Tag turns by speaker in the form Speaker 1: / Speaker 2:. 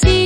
Speaker 1: Percuma